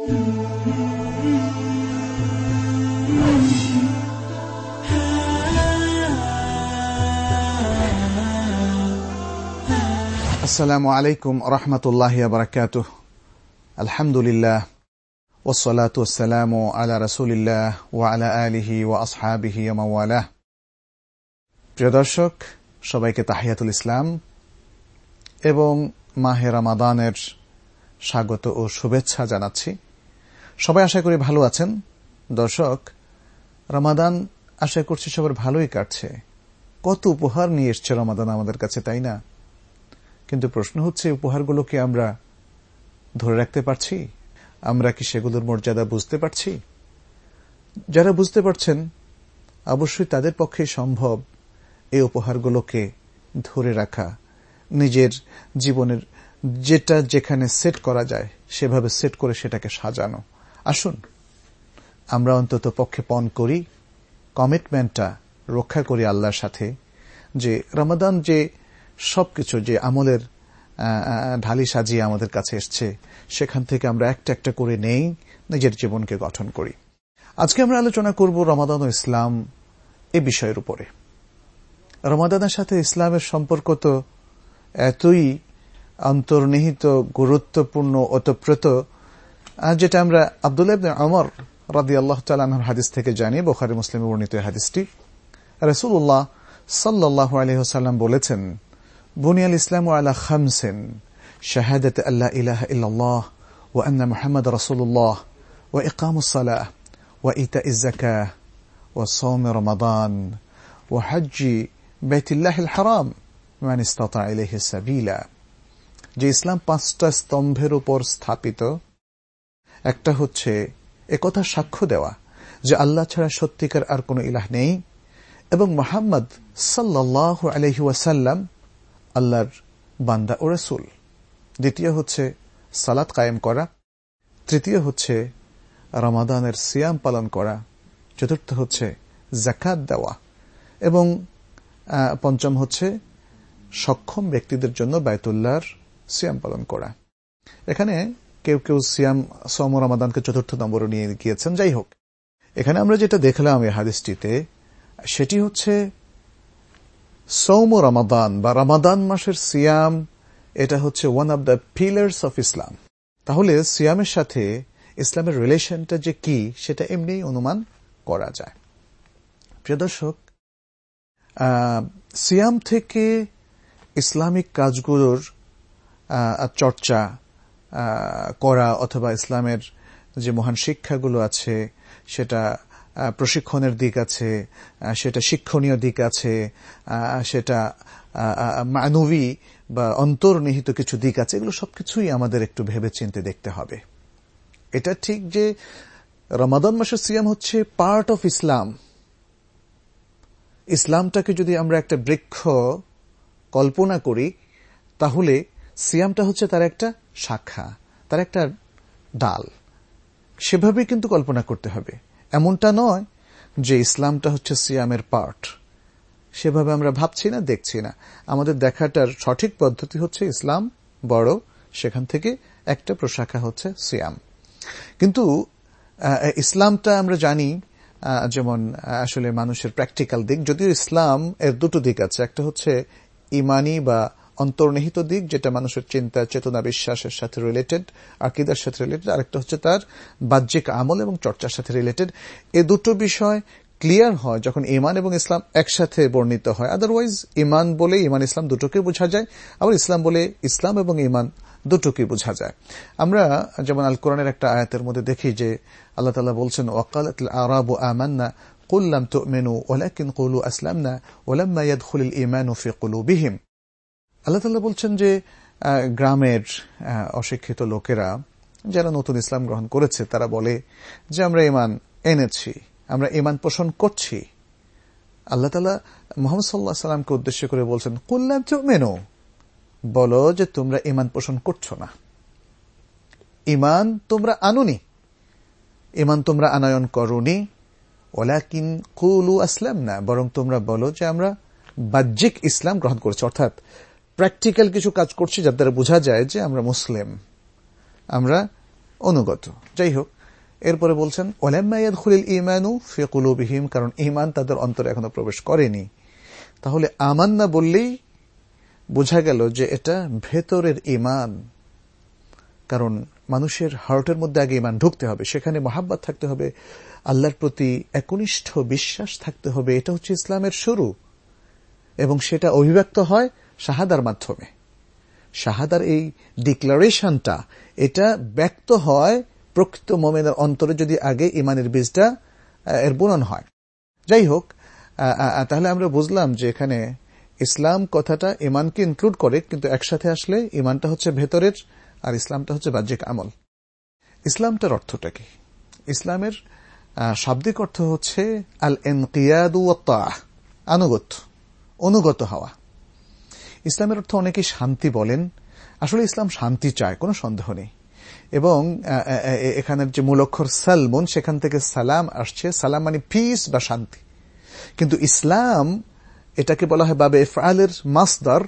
আসসালামু আলাইকুম রহমতুল্লাহ বারকাত আলহামদুলিল্লাহ ওসলাত ওসালাম আলা রসুলিল্লাহ ও আলা আলিহি ও আসহাবিহি মাওয়ালাহ প্রিয় দর্শক সবাইকে তাহিয়াতুল ইসলাম এবং মাহে রামাদানের স্বাগত ও শুভেচ্ছা জানাচ্ছি। সবাই আশা করি ভালো আছেন। দর্শক, রমাদান আশা করছি সবার ভালোই কাটছে। কত উপহার নিয়ে এসছে রমাদান আমাদের কাছে, তাই না? কিন্তু প্রশ্ন হচ্ছে উপহারগুলোকে আমরা ধরে রাখতে পারছি? আমরা কি সেগুলোর মর্যাদা বুঝতে পারছি? যারা বুঝতে পারছেন, অবশ্যই তাদের পক্ষে সম্ভব এই উপহারগুলোকে ধরে রাখা। নিজের জীবনের যেটা যেখানে সেট করা যায়, সেভাবে সেট করে সেটাকে সাজানো। আসুন, আমরা অন্তত পক্ষে পণ করি কমিটমেন্টটা রক্ষা করি আল্লাহর সাথে, যে রমাদান যে সবকিছু যে আমলের ঢালি সাজিয়ে আমাদের কাছে এসছে, সেখান থেকে আমরা একটা একটা করে নেই, নিজের জীবনকে গঠন করি। আজকে আমরা আলোচনা করব রমাদান ও ইসলাম এ বিষয়ের উপরে। রমাদানের সাথে ইসলামের সম্পর্ক তো এতই অন্তর্নিহিত, গুরুত্বপূর্ণ, ওতপ্রত আর যেটা আমরা আবদুল্লাহ অমর আমর আল্লাহ তাআলা হাদিস থেকে জানি বোখারি মুসলিমে বর্ণিত হাদিসটি রাসূলুল্লাহ সাল্লাল্লাহু আলাইহি ওয়াসাল্লাম বলেছেন বুনিয়াল ইসলামু আল্লাহ খামসিন শাহাদাত আল্লা ইলাহা ইহ ও আন্না মোহাম্মদ রসুল্লাহ ও ইকামুস ও ইতা ইজাক ও সৌম সাওম রমাদান ওয়া হজ্জ বাইতুল্লাহিল হারাম মানিস্তা ইসতাতা সাবিলা যে ইসলাম পাঁচটা স্তম্ভের উপর স্থাপিত একটা হচ্ছে একথা সাক্ষ্য দেওয়া যে আল্লাহ ছাড়া সত্যিকার আর কোনো ইলাহ নেই এবং মোহাম্মদ সাল্লাহ আলহি আল্লাহর বান্দা ও রসুল। দ্বিতীয় হচ্ছে সালাত কায়েম করা। তৃতীয় হচ্ছে রমাদানের সিয়াম পালন করা। চতুর্থ হচ্ছে জাকাত দেওয়া। এবং পঞ্চম হচ্ছে সক্ষম ব্যক্তিদের জন্য বায়তুল্লাহর সিয়াম পালন করা। এখানে কেউ কেউ সিয়াম সম রমাদানকে চতুর্থ নম্বরে নিয়ে গিয়েছেন। যাই হোক, এখানে আমরা যেটা দেখলাম এই হাদিসটিতে, সেটি হচ্ছে সৌম রমাদান বা রমাদান মাসের সিয়াম, এটা হচ্ছে one of the pillars of Islam তাহলে সিয়ামের সাথে ইসলামের রিলেশনটা যে কি, সেটা এমনি অনুমান করা যায়। প্রিয় দর্শক সিয়াম থেকে ইসলামিক কাজগুলোর চর্চা করা অথবা ইসলামের যে মহান শিক্ষাগুলো আছে, সেটা প্রশিক্ষণের দিক আছে সেটা শিক্ষণীয় দিক আছে সেটা মানবী বা অন্তর্নিহিত কিছু দিক আছে, এগুলো সবকিছুই আমাদের একটু ভেবে চিনতে দেখতে হবে। এটা ঠিক যে রমাদান মাসের সিয়াম হচ্ছে পার্ট অফ ইসলাম ইসলামটাকে যদি আমরা একটা বৃক্ষ কল্পনা করি, তাহলে সিয়ামটা হচ্ছে তার একটা শাখা, তার একটা ডাল। সেভাবে কিন্তু কল্পনা করতে হবে। এমনটা নয় যে ইসলামটা হচ্ছে সিয়ামের পার্ট। সেভাবে আমরা ভাবছি না, দেখছি না। আমাদের দেখাটার সঠিক পদ্ধতি হচ্ছে ইসলাম বড় সেখান থেকে একটা প্রশাখা হচ্ছে সিয়াম। কিন্তু ইসলামটা আমরা জানি যেমন আসলে মানুষের প্র্যাকটিক্যাল দিক, যদিও ইসলাম এর দুটো দিক আছে। একটা হচ্ছে ইমানি বা অন্তর্নিহিত দিক যেটা মানুষের চিন্তা চেতনা বিশ্বাসের সাথে রিলেটেড আকিদার সাথে রিলেটেড আরেকটা হচ্ছে তার বাহ্যিক আমল এবং চর্চার সাথে রিলেটেড এ দুটো বিষয় ক্লিয়ার হয় যখন ইমান এবং ইসলাম একসাথে বর্ণিত হয় আদারওয়াইজ ইমান বলে ইমান ইসলাম দুটোকে বোঝা যায় আবার ইসলাম বলে ইসলাম এবং ইমান দুটোকে বোঝা যায় আমরা যেমন আল কোরআনের একটা আয়াতের মধ্যে দেখি যে আল্লাহ তালা বলছেন ওয়াকাল আরাবু আমান্না قل لم تؤمنوا ولكن قولوا أسلمنا ولما يدخل الإيمان في قلوبهم আল্লাহ তাল্লাহ বলছেন যে গ্রামের অশিক্ষিত লোকেরা যারা নতুন ইসলাম গ্রহণ করেছে, তারা বলে যে, আমরা ইমান এনেছি, আমরা ইমান পোষণ করছি। আল্লাহ তালা মোহাম্মদ সাল্লাহ সাল্লামকে উদ্দেশ্য করে বলছেন কুল্লাম মেনো বলো যে, তোমরা ইমান পোষণ করছ না। ইমান তোমরা আনুনি ইমান তোমরা আনয়ন করনি। ওলাকিন কুলু আসলাম না বরং তোমরা বলো যে, আমরা বাহ্যিক ইসলাম গ্রহণ করছি। অর্থাৎ প্র্যাকটিক্যাল কিছু কাজ করছি যার দ্বারা বোঝা যায় যে আমরা মুসলিম। আমরা অনুগত। যাই হোক, এরপরে বলছেন ওলাম্মায়াদ খুলিল ইমানু ফেকুলুবিহিম কারণ ইমান তাদের অন্তরে এখনও প্রবেশ করেনি। তাহলে আমান না বললেই বোঝা গেল যে এটা ভেতরের ইমান কারণ মানুষের হার্টের মধ্যে আগে ইমান ঢুকতে হবে, সেখানে মহাব্বাত থাকতে হবে, আল্লাহর প্রতি একনিষ্ঠ বিশ্বাস থাকতে হবে, এটা হচ্ছে ইসলামের শুরু। এবং সেটা অভিব্যক্ত হয় শাহাদার মাধ্যমে। শাহাদার এই ডিক্লারেশনটা এটা ব্যক্ত হয় প্রকৃত মোমেনের অন্তরে যদি আগে ইমানের বীজটা এর বুনন হয়। যাই হোক তাহলে আমরা বুঝলাম যে এখানে ইসলাম কথাটা ইমানকে ইনক্লুড করে, কিন্তু একসাথে আসলে ইমানটা হচ্ছে ভেতরের আর ইসলামটা হচ্ছে বাহ্যিক আমল। ইসলামটার অর্থটা কি? ইসলামের শাব্দিক অর্থ হচ্ছে আল এনকিয়াদু আনুগত অনুগত হওয়া। ইসলামের অর্থ অনেকে শান্তি বলেন। আসলে ইসলাম শান্তি চায়, কোনো সন্দেহ নেই। এবং এখানের যে মূলক্ষর সালমন, সেখান থেকে সালাম আসছে। সালাম মানে পিস বা শান্তি। কিন্তু ইসলাম, এটাকে বলা হয় বাবে ফালের মাসদার।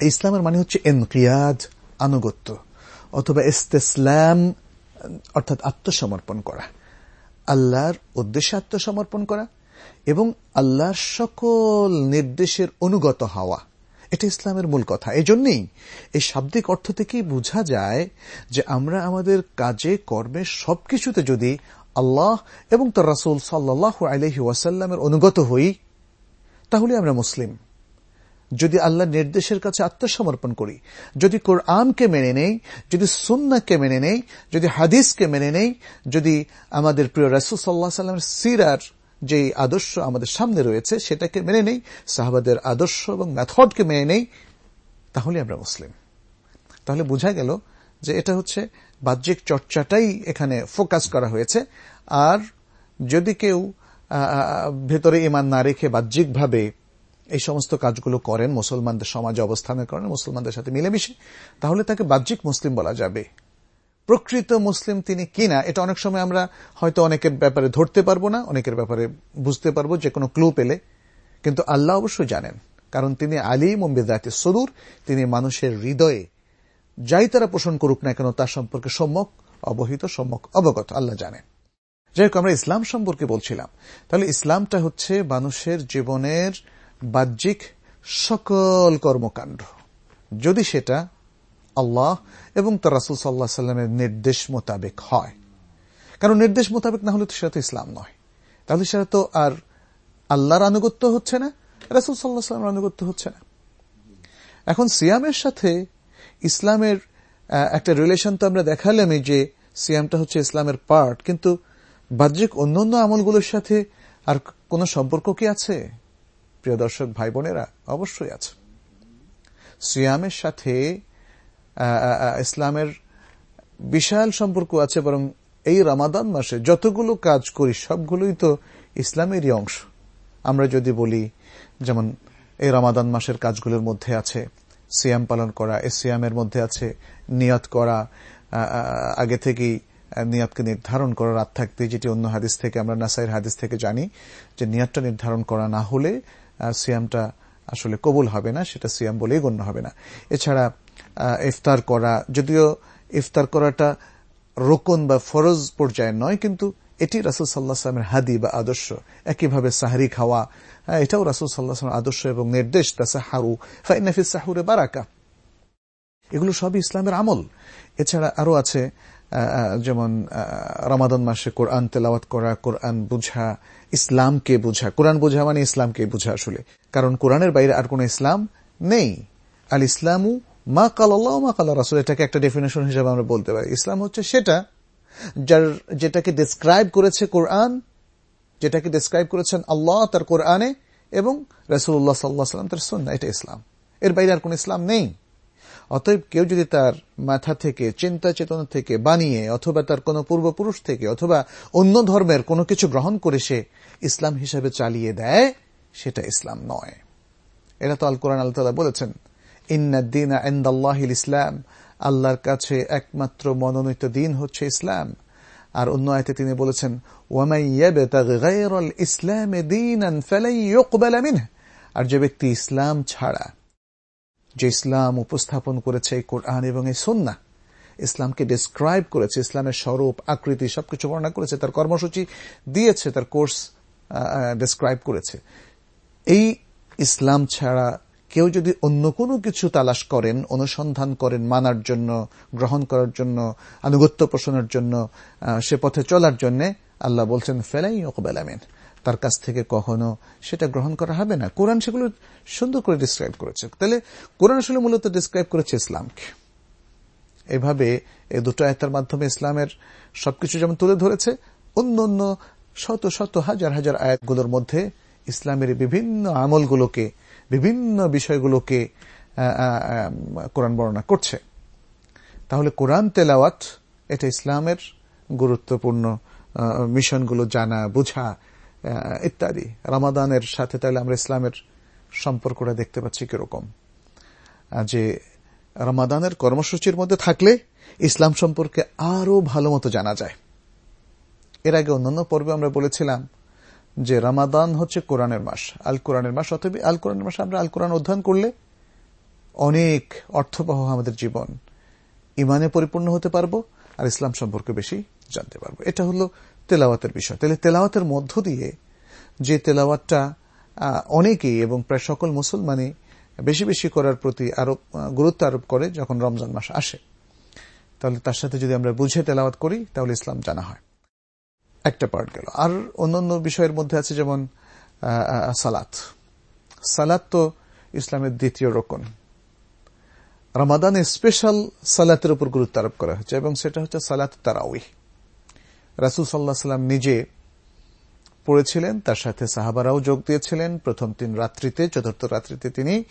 ইসলামের মানে হচ্ছে এনকিয়াদ আনুগত্য, অথবা ইস্তেসলাম, অর্থাৎ আত্মসমর্পণ করা। আল্লাহর উদ্দেশ্যে আত্মসমর্পণ করা এবং আল্লাহর সকল নির্দেশের অনুগত হওয়া। এটা ইসলামের মূল কথা। এই জন্যেই এই শাব্দিক অর্থ থেকেই বোঝা যায় যে আমরা আমাদের কাজে, কর্মে সবকিছুতে যদি আল্লাহ এবং তার রাসুল সাল্লাহ আলহি ওয়াসাল্লামের অনুগত হই, তাহলে আমরা মুসলিম। যদি আল্লাহ নির্দেশের কাছে আত্মসমর্পণ করি, যদি কোরআনকে মেনে নেই, যদি সুন্নাকে মেনে নেই, যদি হাদিসকে মেনে নেই, যদি আমাদের প্রিয় রাসুল সাল্লাহ সাল্লামের সিরার যে আদর্শ আমাদের সামনে রয়েছে, সেটাকে মেনে নেই, সাহাবাদের আদর্শ এবং মেথডকে মেনে নেই, তাহলে আমরা মুসলিম। তাহলে বোঝা গেল যে এটা হচ্ছে বাহ্যিক চর্চাটাই এখানে ফোকাস করা হয়েছে। আর যদি কেউ ভেতরে ইমান না রেখে বাহ্যিকভাবে এই সমস্ত কাজগুলো করেন, মুসলমানদের সমাজে অবস্থানের কারণে মুসলমানদের সাথে মিলেমিশে, তাহলে তাকে বাহ্যিক মুসলিম বলা যাবে। প্রকৃত মুসলিম তিনি কিনা, এটা অনেক সময় আমরা হয়তো অনেকের ব্যাপারে ধরতে পারব না, অনেকের ব্যাপারে বুঝতে পারব, যে কোনো ক্লু পেলে। কিন্তু আল্লাহ অবশ্যই জানেন, কারণ তিনি আলী মুম্বিদাতে সদুর, তিনি মানুষের হৃদয়ে যাই তারা পোষণ করুক না কেন, তার সম্পর্কে সম্যক অবহিত, সম্যক অবগত আল্লাহ জানেন। যাই হোক, আমরা ইসলাম সম্পর্কে বলছিলাম। তাহলে ইসলামটা হচ্ছে মানুষের জীবনের বাহ্যিক সকল কর্মকাণ্ড। যদি সেটা আল্লাহ এবং তার রাসুল সাল্লাহ সাল্লামের নির্দেশ মোতাবেক হয়। কারণ নির্দেশ মোতাবেক না হলে তো সেটা তো ইসলাম নয়। তাহলে সেটা তো আর আল্লাহর আনুগত্য হচ্ছে না, রাসুল সাল্লাহ সাল্লামের আনুগত্য হচ্ছে না। এখন সিয়ামের সাথে ইসলামের একটা রিলেশন তো আমরা দেখালামই যে সিয়ামটা হচ্ছে ইসলামের পার্ট কিন্তু বাহ্যিক অন্য অন্য আমলগুলোর সাথে আর কোন সম্পর্ক কি আছে? প্রিয় দর্শক, ভাই বোনেরা, অবশ্যই আছে। সিয়ামের সাথে ইসলামের বিশাল সম্পর্ক আছে, বরং এই রামাদান মাসে যতগুলো কাজ করি, সবগুলোই তো ইসলামেরই অংশ। আমরা যদি বলি, যেমন এই রামাদান মাসের কাজগুলোর মধ্যে আছে সিয়াম পালন করা, এই সিয়ামের মধ্যে আছে নিয়ত করা আগে থেকেই নিয়াতকে নির্ধারণ করা, রাত থাকতে যেটি অন্য হাদিস থেকে, আমরা নাসাইর হাদিস থেকে জানি যে নিয়াতটা নির্ধারণ করা না হলে সিয়ামটা আসলে কবুল হবে না, সেটা সিয়াম বলেই গণ্য হবে না। এছাড়া ইফতার করা। যদিও ইফতার করাটা রোকন বা ফরজ পর্যায়ে নয়, কিন্তু এটি রাসুল সাল্লাহ সাল্লামের হাদি বা আদর্শ। একইভাবে সাহারি খাওয়া এটাও রাসুল সাল্লাহ আদর্শ এবং নির্দেশ, তাসাহারু ফাইনাফিস সাহুরে বারাকা। এগুলো সবই ইসলামের আমল। এছাড়া আরও আছে যেমন রমাদন মাসে কোরআন তেলাওয়াত করা, কোরআন বুঝা, ইসলামকে বুঝা। কোরআন বুঝা মানে ইসলামকে বুঝা আসলে। কারণ কোরআনের বাইরে আর কোন ইসলাম নেই। আল ইসলামু মা কাল আল্লাহ মা কাল রাসুল, এটাকে একটা ডেফিনেশন হিসেবে আমরা বলতে পারি। ইসলাম হচ্ছে সেটা যার, যেটাকে ডিসক্রাইব করেছে কোরআন, যেটাকে ডিসক্রাইব করেছেন আল্লাহ তার কোরআনে এবং রসুল্লাহ সাল্লাহ সাল্লাম তার সন্না এটা ইসলাম। এর বাইরে আর কোন ইসলাম নেই। অতএব কেউ যদি তার মাথা থেকে, চিন্তা চেতনা থেকে বানিয়ে অথবা তার কোনো পূর্বপুরুষ থেকে অথবা অন্য ধর্মের কোনো কিছু গ্রহণ করে সে ইসলাম হিসেবে চালিয়ে দেয়, সেটা ইসলাম নয়। এটা তো আল কোরআন আল্লাহ বলেছেন। ইন্নাদ্দিন আন্দাল্লাহিল ইসলাম আল্লাহর কাছে একমাত্র মনোনীত দিন হচ্ছে ইসলাম। আর অন্য আয়তে তিনি বলেছেন ইসলাম আর যে ব্যক্তি ইসলাম ছাড়া, যে ইসলাম উপস্থাপন করেছে এই কোরআন এবং এই সন্না ইসলামকে ডিসক্রাইব করেছে, ইসলামের স্বরূপ, আকৃতি, সবকিছু বর্ণনা করেছে, তার কর্মসূচি দিয়েছে, তার কোর্স ডিসক্রাইব করেছে। এই ইসলাম ছাড়া কেউ যদি অন্য কোনো কিছু তালাশ করেন, অনুসন্ধান করেন মানার জন্য, গ্রহণ করার জন্য, আনুগত্য পোষণের জন্য সে পথে চলার জন্য আল্লাহ বলছেন, ফেলাই ওকবেলামিন তার কাছ থেকে কখনো সেটা গ্রহণ করা হবে না। কোরআন সেগুলো সুন্দর করে ডিসক্রাইব করেছে। তাহলে কোরআন আসলে মূলত ডিসক্রাইব করেছে ইসলামকে। এভাবে এই দুটো আয়তার মাধ্যমে ইসলামের সবকিছু যেমন তুলে ধরেছে, অন্য অন্য শত শত হাজার হাজার আয়াতগুলোর মধ্যে ইসলামের বিভিন্ন আমলগুলোকে বিভিন্ন বিষয়গুলোকে কোরআন বর্ণনা করছে। তাহলে কোরআন তেলাওয়াত, এটা ইসলামের গুরুত্বপূর্ণ মিশনগুলো জানা, বুঝা ইত্যাদি। রামাদানের সাথে তাহলে আমরা ইসলামের সম্পর্কটা দেখতে পাচ্ছি কীরকম। যে রামাদানের কর্মসূচির মধ্যে থাকলে ইসলাম সম্পর্কে আরও ভালো মতো জানা যায়। এর আগে অন্যান্য পর্বে আমরা বলেছিলাম যে রামাদান হচ্ছে কোরআনের মাস আল কোরআনের মাস, অথবা আল কোরআনের মাস আমরা আল কোরআন অধ্যয়ন করলে অনেক অর্থবহ আমাদের জীবন ইমানে পরিপূর্ণ হতে পারব আর ইসলাম সম্পর্কে বেশি জানতে পারব। এটা হলো তেলাওয়াতের বিষয়। তাহলে তেলাওয়াতের মধ্য দিয়ে যে তেলাওয়াতটা অনেকেই এবং প্রায় সকল মুসলমানই বেশি বেশি করার প্রতি আরও গুরুত্ব আরোপ করে যখন রমজান মাস আসে। তাহলে তার সাথে যদি আমরা বুঝে তেলাওয়াত করি, তাহলে ইসলাম জানা হয়। একটা পার্ট গেল। আর অন্যান্য বিষয়ের মধ্যে আছে যেমন সালাত। সালাত তো ইসলামের দ্বিতীয় রকম রমাদানে স্পেশাল সালাতের উপর গুরুত্ব আরোপ করা হয়েছে এবং সেটা হচ্ছে সালাত তারাউই রাসুল সাল্লাহ সাল্লাম নিজে পড়েছিলেন, তার সাথে সাহাবারাও যোগ দিয়েছিলেন। প্রথম তিন রাত্রিতে, চতুর্থ রাত্রিতে তিনি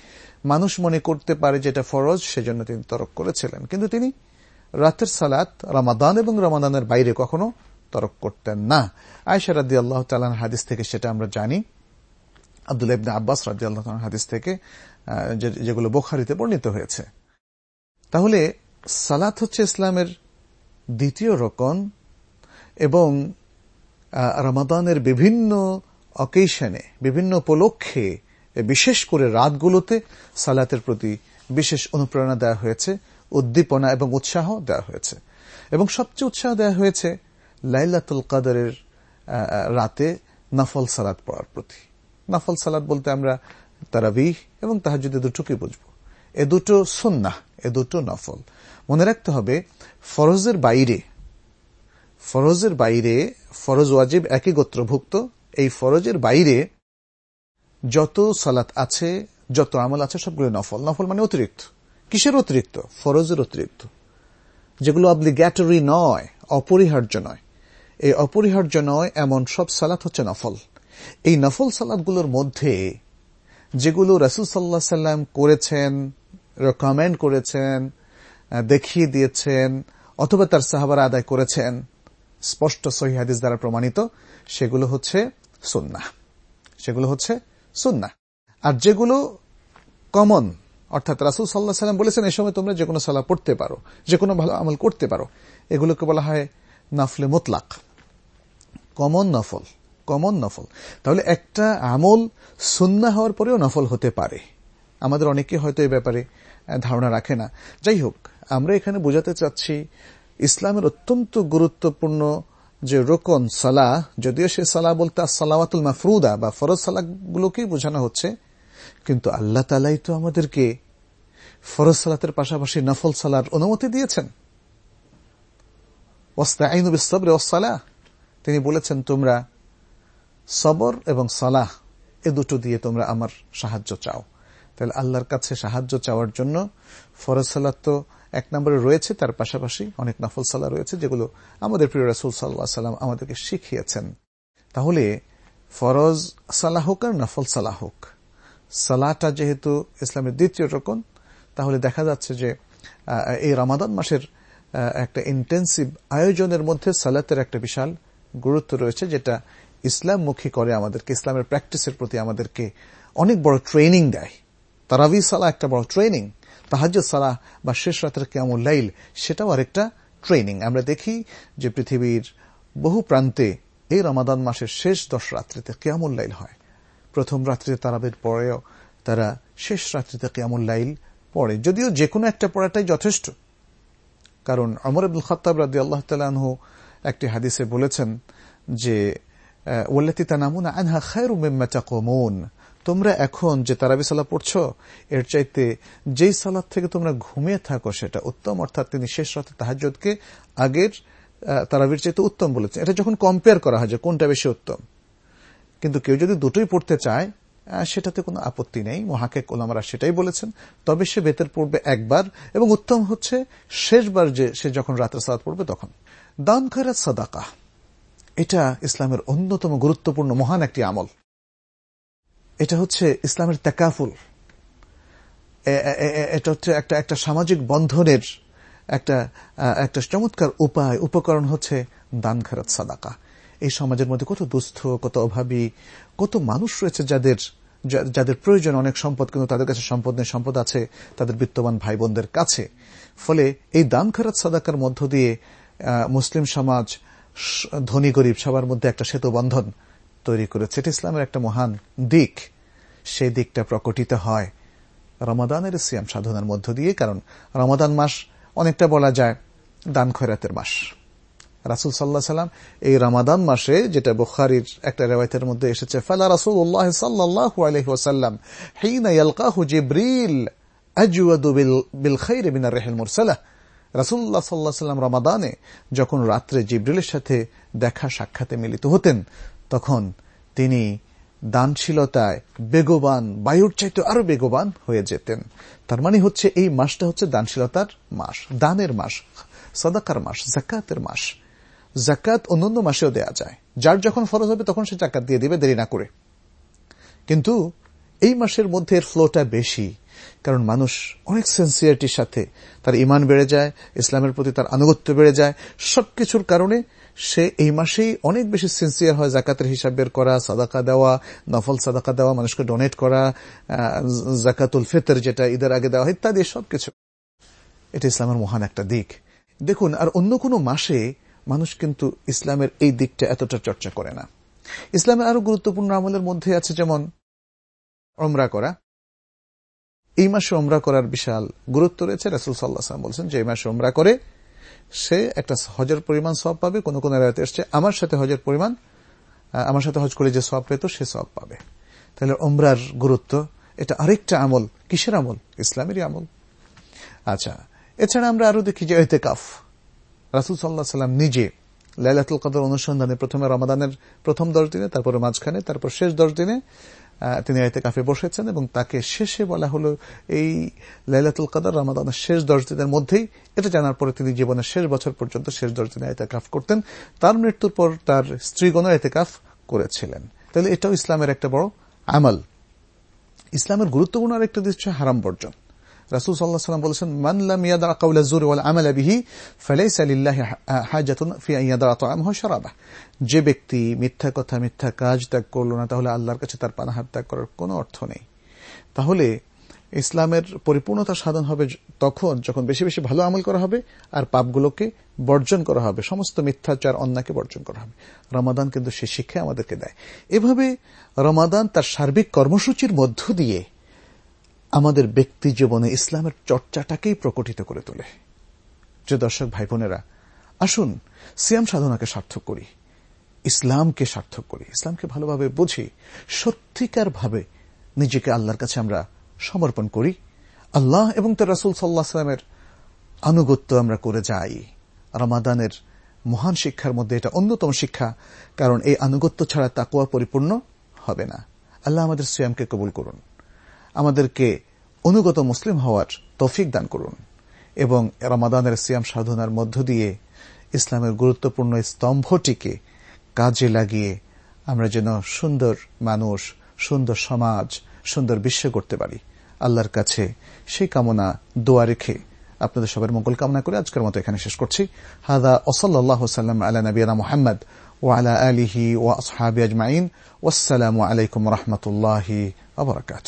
মানুষ মনে করতে পারে যেটা ফরজ, সেজন্য তিনি তরক করেছিলেন। কিন্তু তিনি রাতের সালাত, রামাদান এবং রমাদানের বাইরে কখনো তরক করতেন না। আয়সা রাদি আল্লাহ তালান হাদিস থেকে সেটা আমরা জানি। আব্দুল ইবনা আব্বাস রাজি আল্লাহ হাদিস থেকে যেগুলো বোখারিতে বর্ণিত হয়েছে। তাহলে সালাত হচ্ছে ইসলামের দ্বিতীয় রকম এবং রমাদানের বিভিন্ন অকেশনে, বিভিন্ন উপলক্ষে, বিশেষ করে রাতগুলোতে সালাতের প্রতি বিশেষ অনুপ্রেরণা দেওয়া হয়েছে, উদ্দীপনা এবং উৎসাহ দেওয়া হয়েছে। এবং সবচেয়ে উৎসাহ দেওয়া হয়েছে লাইলাতুল কাদারের রাতে নাফল সালাদ পড়ার প্রতি। নাফল সালাদ বলতে আমরা তারাবিহ এবং যদি দুটোকে বুঝব। এ দুটো সন্না এ দুটো নফল। মনে রাখতে হবে, ফরজের বাইরে ফরজের বাইরে ফরজ ওয়াজিব একই গোত্রভুক্ত। এই ফরজের বাইরে যত সালাত আছে, যত আমল আছে সবগুলো নফল। নফল মানে অতিরিক্ত। কিসের অতিরিক্ত? ফরজের অতিরিক্ত। যেগুলো অব্লিগ্যাটরি নয়, অপরিহার্য নয়। এই অপরিহার্য নয়, এমন সব সালাত হচ্ছে নফল। এই নফল সালাদগুলোর মধ্যে যেগুলো রাসুল সাল্লাহ সাল্লাম করেছেন রেকমেন্ড করেছেন দেখিয়ে দিয়েছেন, অথবা তার সাহাবার আদায় করেছেন, স্পষ্ট সহি দ্বারা প্রমাণিত, সেগুলো হচ্ছে সুন্না সেগুলো হচ্ছে সুন্না আর যেগুলো কমন অর্থাৎ রাসুল সাল্লাহ সাল্লাম বলেছেন এই সময় তোমরা যে কোনো সালা পড়তে পারো যে কোনো ভালো আমল করতে পারো। এগুলোকে বলা হয় নাফলে মোতলাক। কমন নফল কমন নফল। তাহলে একটা আমল সুন্না হওয়ার পরেও নফল হতে পারে। আমাদের অনেকে হয়তো এই ব্যাপারে ধারণা রাখে না। যাই হোক, আমরা এখানে বোঝাতে চাচ্ছি, ইসলামের অত্যন্ত গুরুত্বপূর্ণ যে রোকন সালা যদিও সে সালা বলতে সালাওয়াতুল মাফরুদা বা ফরজ সালাগুলোকেই বোঝানো হচ্ছে, কিন্তু আল্লাহ তালাই তো আমাদেরকে ফরজ সালাতের পাশাপাশি নফল সালার অনুমতি দিয়েছেন। তিনি বলেছেন, তোমরা সবর এবং সালাহ, এ দুটো দিয়ে তোমরা আমার সাহায্য চাও। তাহলে আল্লাহর কাছে সাহায্য চাওয়ার জন্য ফরজ সালাত তো এক নম্বরে রয়েছে, তার পাশাপাশি অনেক নফল সালা রয়েছে, যেগুলো আমাদের প্রিয় রাসুল সাল্লাহ সাল্লাম আমাদেরকে শিখিয়েছেন। তাহলে ফরজ সালাহ হোক আর নফল সালাহ হোক সালাটা যেহেতু ইসলামের দ্বিতীয় রকম, তাহলে দেখা যাচ্ছে যে এই রামাদান মাসের একটা ইন্টেন্সিভ আয়োজনের মধ্যে সালাতের একটা বিশাল গুরুত্ব রয়েছে, যেটা ইসলামমুখী করে আমাদেরকে, ইসলামের প্র্যাকটিসের প্রতি আমাদেরকে অনেক বড় ট্রেনিং দেয়। তারাবি সালা একটা বড় ট্রেনিং তাহাজ সালাহ বা শেষ রাতের কেমন লাইল, সেটাও আরেকটা ট্রেনিং। আমরা দেখি যে পৃথিবীর বহু প্রান্তে এই রমাদান মাসের শেষ দশ রাত্রিতে কেমন লাইল হয়। প্রথম রাত্রিতে তারাবের পরেও তারা শেষ রাত্রিতে কেমন লাইল পড়ে। যদিও যে কোনো একটা পড়াটাই যথেষ্ট। কারণ অমর আব্দুল খত্তাব রাদি আল্লাহ তালাহ একটি হাদিসে বলেছেন যে ওল্লাতি তানামুনা আনহা খায়রু মিম্মা তাকুমুন। তোমরা এখন যে তারাবি সালা পড়ছ, এর চাইতে যেই সালাদ থেকে তোমরা ঘুমিয়ে থাকো সেটা উত্তম, অর্থাৎ তিনি শেষ রাতে তাহাজকে আগের তারাবির চাইতে উত্তম বলেছেন। এটা যখন কম্পেয়ার করা হয় যে কোনটা বেশি উত্তম। কিন্তু কেউ যদি দুটোই পড়তে চায় সেটাতে কোনো আপত্তি নেই। মহাকে কোলামারা সেটাই বলেছেন। তবে সে বেতের পড়বে একবার এবং উত্তম হচ্ছে শেষবার যে সে যখন রাত্রে সালাদ পড়বে তখন। দান খৈরাত সাদাকা। এটা ইসলামের অন্যতম গুরুত্বপূর্ণ মহান একটি আমল। এটা হচ্ছে ইসলামের তেকাফুল। এটা হচ্ছে একটা একটা সামাজিক বন্ধনের একটা একটা চমৎকার উপায়, উপকরণ হচ্ছে দান খেরাত সাদাকা। এই সমাজের মধ্যে কত দুস্থ, কত অভাবী, কত মানুষ রয়েছে যাদের যাদের প্রয়োজন অনেক সম্পদ, কিন্তু তাদের কাছে সম্পদ নেই, সম্পদ আছে তাদের বিত্তবান ভাই বোনদের কাছে। ফলে এই দান খেরাত সাদাকার মধ্য দিয়ে মুসলিম সমাজ ধনী গরিব সবার মধ্যে একটা সেতু বন্ধন তৈরি করেছে। এটা ইসলামের একটা মহান দিক। সেই দিকটা প্রকটিত হয় রমাদানের সিয়াম সাধনার মধ্য দিয়ে, কারণ রমাদান মাস অনেকটা বলা যায় দান খয়রাতের মাস। রাসুল সাল্লাহ সাল্লাম এই রমাদান মাসে যেটা বুখারির একটা রেওয়ায়তের মধ্যে এসেছে, ফালা রাসুল উল্লাহ সাল্লাহ আলহিহাসাল্লাম হিনা ইয়ালকাহু জিব্রিল আজুয়াদু বিল খাইরে মিনার রেহেল মুরসালাহ রাসুল্লাহ সাল্লাহ সাল্লাম রমাদানে যখন রাত্রে জিব্রিলের সাথে দেখা সাক্ষাতে মিলিত হতেন, তখন তিনি দানশীলতায় বেগবান, বায়ুর চাইতে আরও বেগবান হয়ে যেতেন। তার মানে হচ্ছে এই মাসটা হচ্ছে দানশীলতার মাস, দানের মাস, সদাকার মাস জাকাতের মাস। জাকাত অন্যান্য মাসেও দেয়া যায়। যার যখন ফরজ হবে তখন সে জাকাত দিয়ে দিবে, দেরি না করে। কিন্তু এই মাসের মধ্যে এর ফ্লোটা বেশি। কারণ মানুষ অনেক সেন্সিয়ারিটির সাথে তার ইমান বেড়ে যায়, ইসলামের প্রতি তার আনুগত্য বেড়ে যায়। সবকিছুর কারণে সে এই মাসেই অনেক বেশি সিনসিয়ার হয়, জাকাতের হিসাব বের করা, সাদাকা দেওয়া, নফল সাদাকা দেওয়া, মানুষকে ডোনেট করা জাকাতুল ফিতর যেটা ঈদের আগে দেওয়া ইত্যাদি, সবকিছু। এটা ইসলামের মহান একটা দিক। দেখুন, আর অন্য কোনো মাসে মানুষ কিন্তু ইসলামের এই দিকটা এতটা চর্চা করে না। ইসলামের আরও গুরুত্বপূর্ণ আমলের মধ্যে আছে যেমন অমরা করা। এই মাসে ওমরা করার বিশাল গুরুত্ব রয়েছে। রাসুল সাল্লাহ বলছেন যে এই মাসে ওমরা করে সে একটা হজের পরিমাণ সব পাবে, কোন কোন রায়তে এসছে, আমার সাথে হজের পরিমাণ আমার সাথে হজ করে যে সব পেত সে সব পাবে। তাহলে ওমরার গুরুত্ব, এটা আরেকটা আমল, কিসের আমল? ইসলামেরই আমল। আচ্ছা এছাড়া আমরা আরও দেখি যে এতেকাফ। রাসুল সাল্লাহ সাল্লাম নিজে লাইলাতুল কাদর অনুসন্ধানে প্রথমে রমাদানের প্রথম দশ দিনে, তারপরে মাঝখানে, তারপর শেষ দশ দিনে তিনি আয়তে কাফে বসেছেন এবং তাকে শেষে বলা হলো, এই লাইলাতুল কাদার রামাদানের শেষ দশ দিনের মধ্যেই এটা জানার পরে তিনি জীবনের শেষ বছর পর্যন্ত শেষ দশ দিনে আয়তে কাফ করতেন। তার মৃত্যুর পর তার স্ত্রীগণ আয়তে কাফ করেছিলেন। তাহলে এটাও ইসলামের একটা বড় আমল। ইসলামের গুরুত্বপূর্ণ আরেকটা দিচ্ছে হারাম বর্জন। রাসুল সাল্লাহ সাল্লাম বলেছেন মানলাম ইয়াদা কাউলা জুর ওয়াল আমাল বিহি, ফালাইসা লিল্লাহি হাজাতুন ফি ইয়াদা তাআমহু শারাবা। যে ব্যক্তি মিথ্যা কথা, মিথ্যা কাজ ত্যাগ করল না, তাহলে আল্লাহর কাছে তার পানাহার ত্যাগ করার কোনো অর্থ নেই। তাহলে ইসলামের পরিপূর্ণতা সাধন হবে তখন যখন বেশি বেশি ভালো আমল করা হবে, আর পাপগুলোকে বর্জন করা হবে, সমস্ত মিথ্যাচার অন্যাকে বর্জন করা হবে। রমাদান কিন্তু সে শিক্ষা আমাদেরকে দেয়। এভাবে রমাদান তার সার্বিক কর্মসূচির মধ্য দিয়ে আমাদের ব্যক্তি জীবনে ইসলামের চর্চাটাকেই প্রকটিত করে তোলে। যে দর্শক ভাই বোনেরা আসুন সিয়াম সাধনাকে সার্থক করি, ইসলামকে সার্থক করি, ইসলামকে ভালোভাবে বুঝি, সত্যিকারভাবে নিজেকে আল্লাহর কাছে আমরা সমর্পণ করি, আল্লাহ এবং তার রাসুল সাল্লাহ সাল্লামের আনুগত্য আমরা করে যাই। রমাদানের মহান শিক্ষার মধ্যে এটা অন্যতম শিক্ষা, কারণ এই আনুগত্য ছাড়া তাকুয়া পরিপূর্ণ হবে না। আল্লাহ আমাদের সিয়ামকে কবুল করুন। আমাদেরকে অনুগত মুসলিম হওয়ার তৌফিক দান করুন এবং রমাদানের সিয়াম সাধনার মধ্য দিয়ে ইসলামের গুরুত্বপূর্ণ স্তম্ভটিকে কাজে লাগিয়ে আমরা যেন সুন্দর মানুষ, সুন্দর সমাজ, সুন্দর বিশ্ব করতে পারি। আল্লাহর কাছে সেই কামনা, দোয়া রেখে আপনাদের সবার মঙ্গল কামনা করে আজকের মতো এখানে শেষ করছি। হাদা ওসল্লাহ সাল্লাম আলা নবীনা মোহাম্মদ ওয়ালা আলিহি ওয়া আসহাবি আজমাইন। ওয়াসালামু আলাইকুম রহমতুল্লাহি আবরকাত